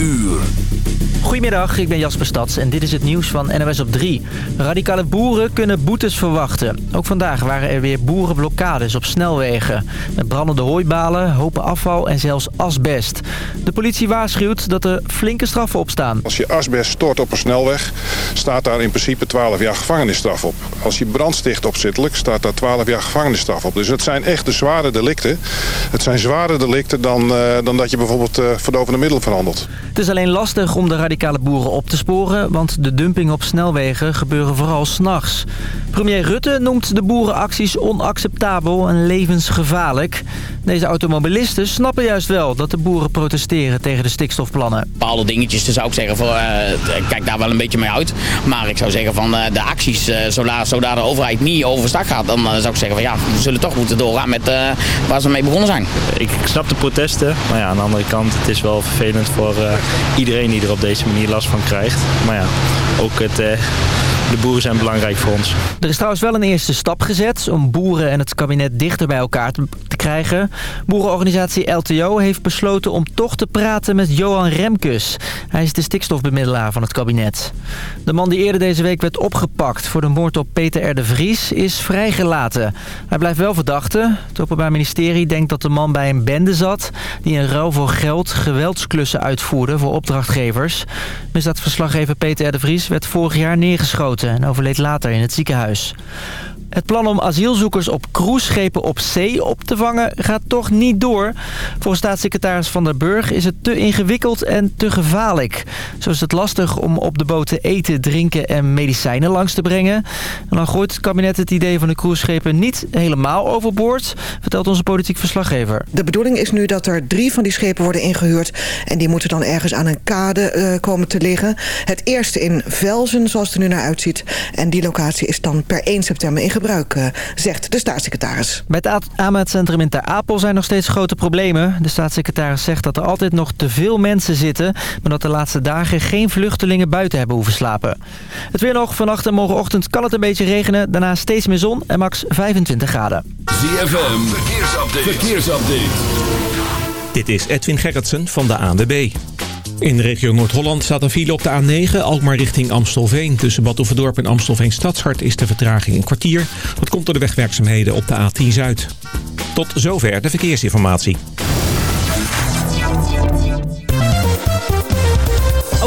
uur. Goedemiddag, ik ben Jasper Stads en dit is het nieuws van NOS op 3. Radicale boeren kunnen boetes verwachten. Ook vandaag waren er weer boerenblokkades op snelwegen. Met brandende hooibalen, hopen afval en zelfs asbest. De politie waarschuwt dat er flinke straffen op staan. Als je asbest stort op een snelweg, staat daar in principe 12 jaar gevangenisstraf op. Als je brand sticht opzittelijk, staat daar 12 jaar gevangenisstraf op. Dus het zijn echt de zware delicten. Het zijn zware delicten dan, uh, dan dat je bijvoorbeeld uh, verdovende middelen verhandelt. Het is alleen lastig om de radicale boeren op te sporen... want de dumping op snelwegen gebeuren vooral s'nachts. Premier Rutte noemt de boerenacties onacceptabel en levensgevaarlijk. Deze automobilisten snappen juist wel dat de boeren protesteren tegen de stikstofplannen. Bepaalde dingetjes, dan zou ik zeggen, van, uh, kijk daar wel een beetje mee uit. Maar ik zou zeggen van uh, de acties, uh, zodra, zodra de overheid niet overstag gaat... dan zou ik zeggen van ja, we zullen toch moeten doorgaan met waar ze mee begonnen zijn. Ik, ik snap de protesten, maar ja, aan de andere kant, het is wel vervelend voor iedereen die er op deze manier last van krijgt. Maar ja, ook het, uh, de boeren zijn belangrijk voor ons. Er is trouwens wel een eerste stap gezet om boeren en het kabinet dichter bij elkaar te, krijgen. Boerenorganisatie LTO heeft besloten om toch te praten met Johan Remkes. Hij is de stikstofbemiddelaar van het kabinet. De man die eerder deze week werd opgepakt voor de moord op Peter R. de Vries is vrijgelaten. Hij blijft wel verdachte. Het Openbaar Ministerie denkt dat de man bij een bende zat... die in ruil voor geld geweldsklussen uitvoerde voor opdrachtgevers. Misdaadverslaggever Peter R. de Vries werd vorig jaar neergeschoten... en overleed later in het ziekenhuis. Het plan om asielzoekers op cruiseschepen op zee op te vangen gaat toch niet door. Volgens staatssecretaris Van der Burg is het te ingewikkeld en te gevaarlijk. Zo is het lastig om op de boten eten, drinken en medicijnen langs te brengen. En dan gooit het kabinet het idee van de cruiseschepen niet helemaal overboord, vertelt onze politiek verslaggever. De bedoeling is nu dat er drie van die schepen worden ingehuurd en die moeten dan ergens aan een kade uh, komen te liggen. Het eerste in Velzen, zoals het er nu naar uitziet. En die locatie is dan per 1 september ingehuurd gebruik, uh, zegt de staatssecretaris. Bij het aanmeldcentrum in Ter Apel zijn nog steeds grote problemen. De staatssecretaris zegt dat er altijd nog te veel mensen zitten... maar dat de laatste dagen geen vluchtelingen buiten hebben hoeven slapen. Het weer nog. Vannacht en morgenochtend kan het een beetje regenen. Daarna steeds meer zon en max 25 graden. ZFM, verkeersupdate. verkeersupdate. Dit is Edwin Gerritsen van de ANWB. In de regio Noord-Holland staat een file op de A9, Alkmaar richting Amstelveen. Tussen Badhoevedorp en Amstelveen Stadshart is de vertraging een kwartier. Dat komt door de wegwerkzaamheden op de A10 Zuid. Tot zover de verkeersinformatie.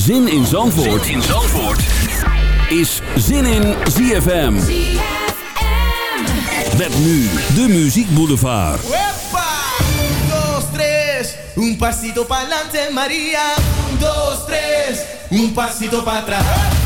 Zin in Zandvoort, zin in Zandvoort. is Zin in ZFM. Met nu de Muziek Boulevard. Un pasito para adelante, María. Un, dos, tres. Un pasito para atrás.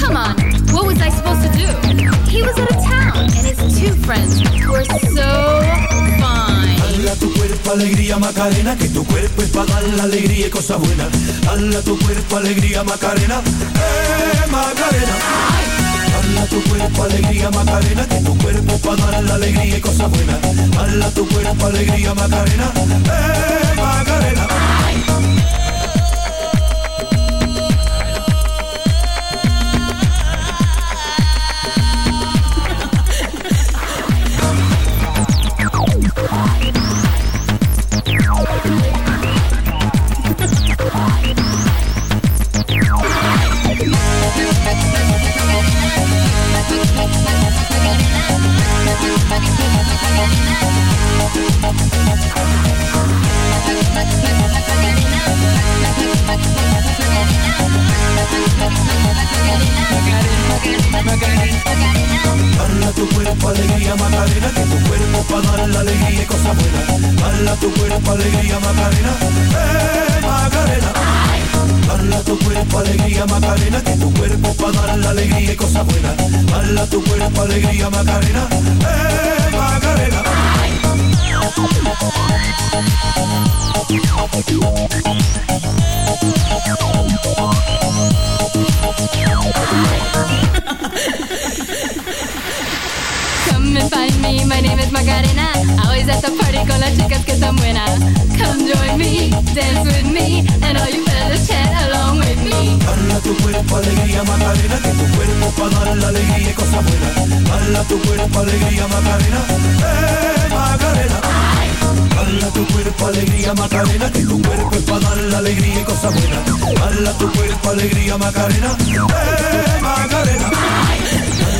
Come on, what was I supposed to do? He was out of town And his two friends were so fine alegría, Macarena, que tu cuerpo es la alegría y. Hala tu cuerpo, alegría, Macarena, eh, Macarena. Hala tu cuerpo, alegría, Macarena, que tu cuerpo la alegría y. Hala tu cuerpo, alegría, Macarena, eh, Macarena. Bala tu cuerpo, alegría, Macarena, que tu cuerpo para dar la alegría y cosas buenas. Bala tu cuerpo, alegría, Macarena, eh, Macarena. Bala tu cuerpo, alegría, Macarena, que tu cuerpo para dar la alegría y cosas buenas. Bala tu cuerpo, alegría, Macarena, eh, Macarena. Is Macarena Always at the party con las chicas que están buenas Come join me, dance with me And all you fellas chat along with me Bala tu cuerpo, alegría, Macarena, que tu cuerpo para dar la alegría y cosas buenas. Bala tu cuerpo, alegría, Macarena, eh, Macarena. Bala tu cuerpo, alegría, Macarena, que tu cuerpo es para dar la alegría y cosas buenas. Bala tu cuerpo, alegría, Macarena, eh, Macarena.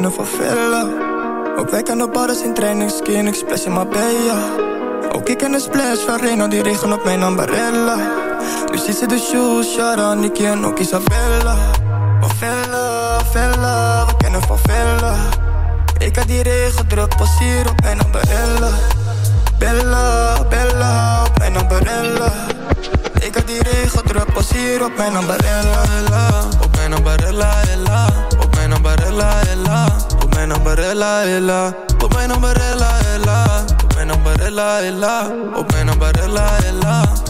kennen van Villa. Ook wij kennen bars in training, skin, ik splash in Marbella. Ook ik ken de splash van Reno, die regen op mijn ambarella. Dus is de shoes, Shara, Nicky en ook Isabella. Van Villa, Villa, we kennen van. Ik had die regen druk, hier op mijn ambarella. Bella, Bella, op mijn ambarella. Ik had die regen druk, hier op mijn ambarella. Ella. Op mijn ambarella, ambarella, ella. Op mijn ambarella, ella. Op mijn ambarella, ella. Op mijn ambarella, ella.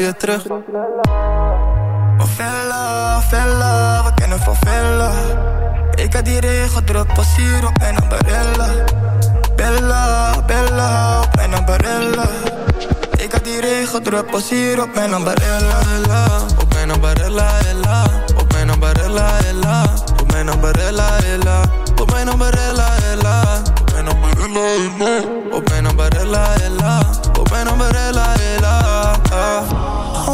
je terug. Oh Vella, Vella, we kennen van Vella. Ik had die regen druk, pas hier op mijn ambarella. Bella, Bella, op mijn ambarella. Ik had die regen druk, pas hier op mijn ambarella. Ella. Op mijn ambarella, ella. Op mijn ambarella, ella. Op mijn ambarella, ella. Op mijn ambarella, ella. Op mijn ambarella, ella. Op mijn ambarella, ella. Op mijn ambarella, ella.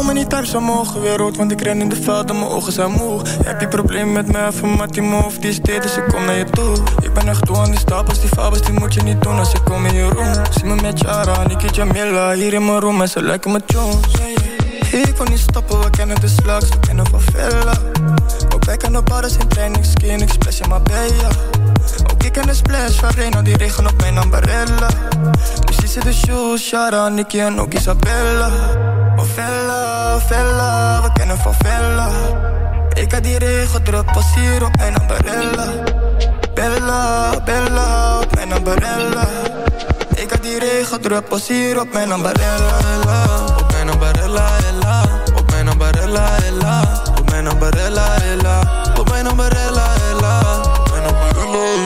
Me niet thuis aan mijn ogen weer rood, want ik ren in de veld en mijn ogen zijn moe. Heb je probleem met mij, maar die move, die is dit, dus ik kom naar je toe. Ik ben echt toe aan die stapels, die fabels, die moet je niet doen als ik kom in je room. Zie me met Jara, Niki Jamila, hier in mijn room en ze lijken me Jones. Ik wil niet stoppen, we kennen de slags, we kennen van Villa. Ook wij kennen bars in training, skin, ik splash in. Ook ik en de splash van Reno, die regen op mijn ambarella Precies dus in de shoes, Shara, Nicky en ook Isabella. Oh Fella, we kennen van Vella Ik had die regen druk, hier op mijn ambarella Bella, Bella, op mijn ambarella Ik had die regen druk, pas hier op mijn ambarella Op mijn ambarella, Ella. Op mijn ambarella, Ella. Op mijn ambarella, Ella. Op mijn ambarella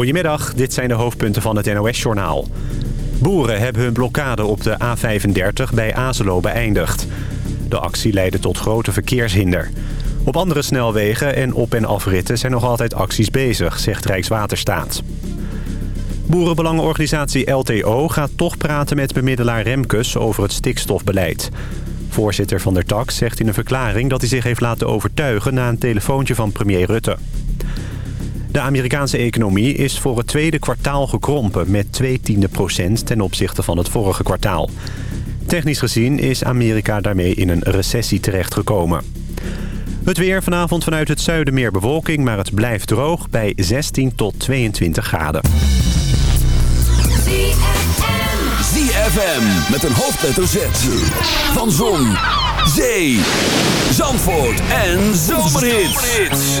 Goedemiddag, dit zijn de hoofdpunten van het NOS-journaal. Boeren hebben hun blokkade op de A35 bij Azelo beëindigd. De actie leidde tot grote verkeershinder. Op andere snelwegen en op- en afritten zijn nog altijd acties bezig, zegt Rijkswaterstaat. Boerenbelangenorganisatie LTO gaat toch praten met bemiddelaar Remkes over het stikstofbeleid. Voorzitter van der Tak zegt in een verklaring dat hij zich heeft laten overtuigen na een telefoontje van premier Rutte. De Amerikaanse economie is voor het tweede kwartaal gekrompen... met 2 tiende procent ten opzichte van het vorige kwartaal. Technisch gezien is Amerika daarmee in een recessie terechtgekomen. Het weer vanavond vanuit het zuiden meer bewolking... maar het blijft droog bij 16 tot 22 graden. ZFM met een hoofdletter Z. Van Zon, Zee, Zandvoort en Zomerhits.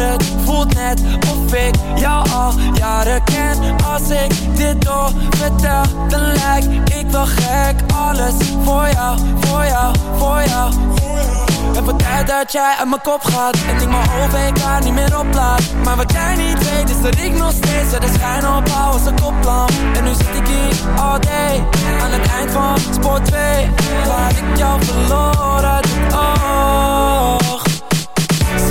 Het voelt net of ik jou al jaren ken. Als ik dit door vertel dan lijk ik wel gek. Alles voor jou, voor jou, voor jou. Het wordt tijd dat jij uit mijn kop gaat. En ik mijn OVK niet meer oplaat. Maar wat jij niet weet is dat ik nog steeds De schijn ophoud als een koplamp. En nu zit ik hier all day Aan het eind van sport 2 Waar ik jou verloren oog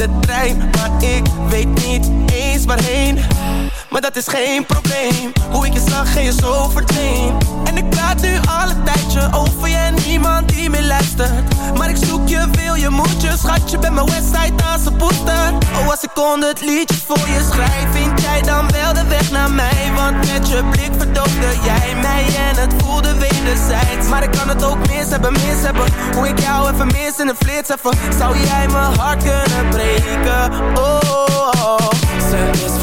de trein, maar ik weet niet eens waarheen. Maar dat is geen probleem. Hoe ik je zag en je zo verdween En praat nu al een tijdje over je en niemand die meer luistert Maar ik zoek je, wil je, moet je Schatje, bij mijn website zijn poester Oh, als ik honderd liedjes voor je schrijf Vind jij dan wel de weg naar mij? Want met je blik verdoofde jij mij En het voelde wederzijds Maar ik kan het ook mis hebben, mis hebben Hoe ik jou even mis in een flits even Zou jij mijn hart kunnen breken? Oh, oh, oh. Ze is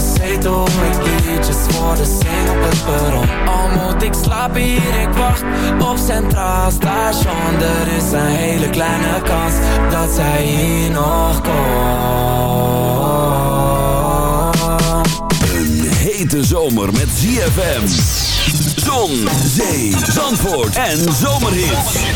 Bezeten hoe ik liedjes voor de zing op het perron Al moet ik slapen hier, ik wacht op Centraal Station Er is een hele kleine kans dat zij hier nog komt Een hete zomer met ZFM. Zon, zee, zandvoort en zomerhits.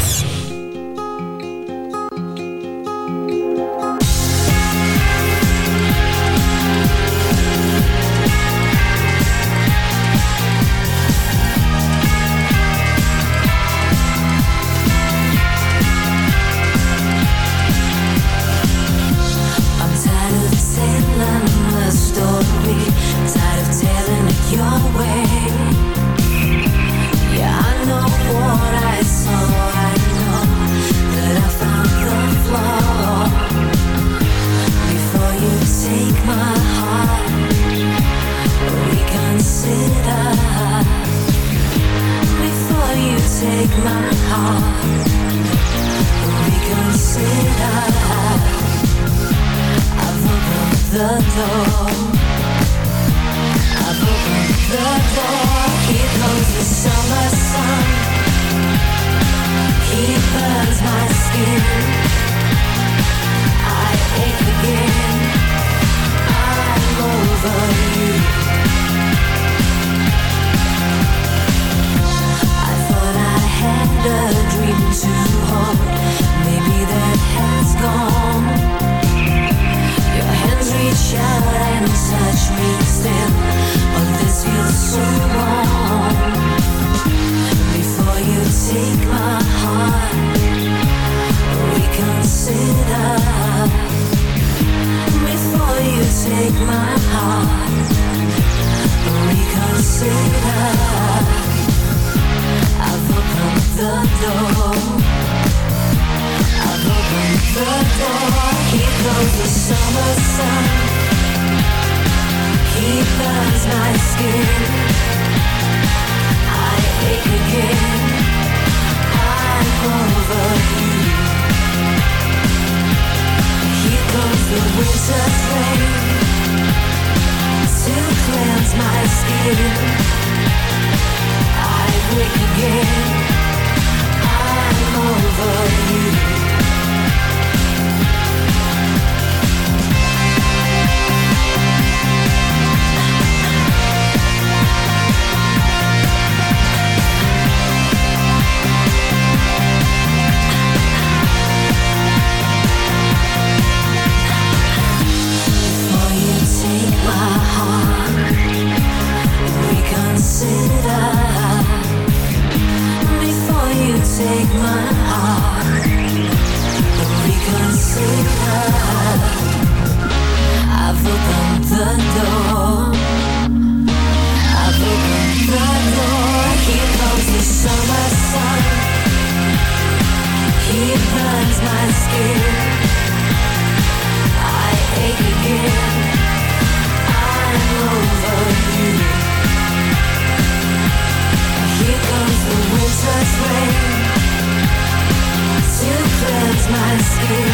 My skin.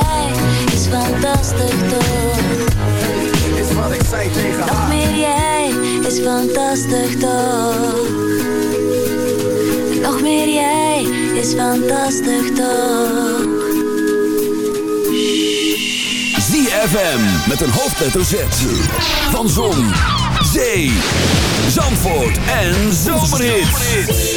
fantastisch toch? Is wat ik zei tegen Nog haar meer jij is fantastisch toch? Nog meer jij is fantastisch toch? ZFM met een hoofdletter Z. Van Zon, Zee, Zandvoort en Zomerhits.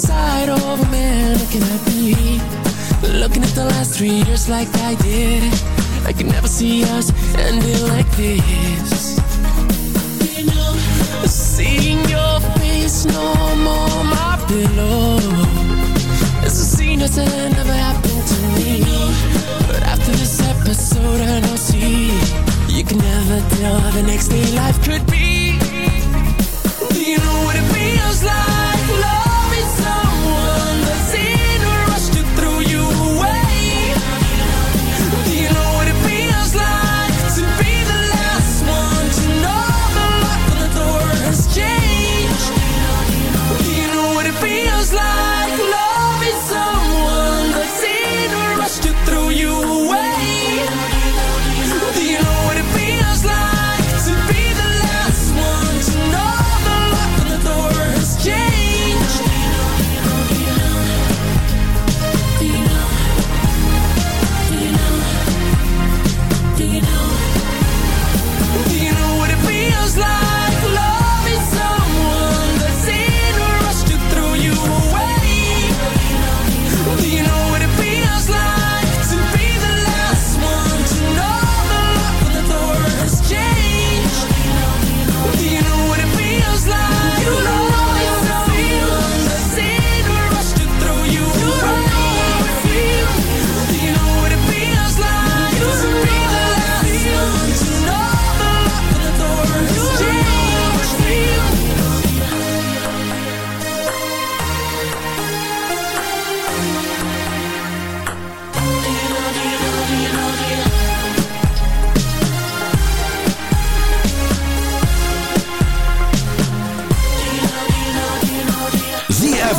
side of a man looking at me. Looking at the last three years like I did. I could never see us ending like this. Seeing your face no more my pillow. It's a scene that never happened to me. But after this episode I know see. You can never tell how the next day life could be. Do you know what it feels like, love?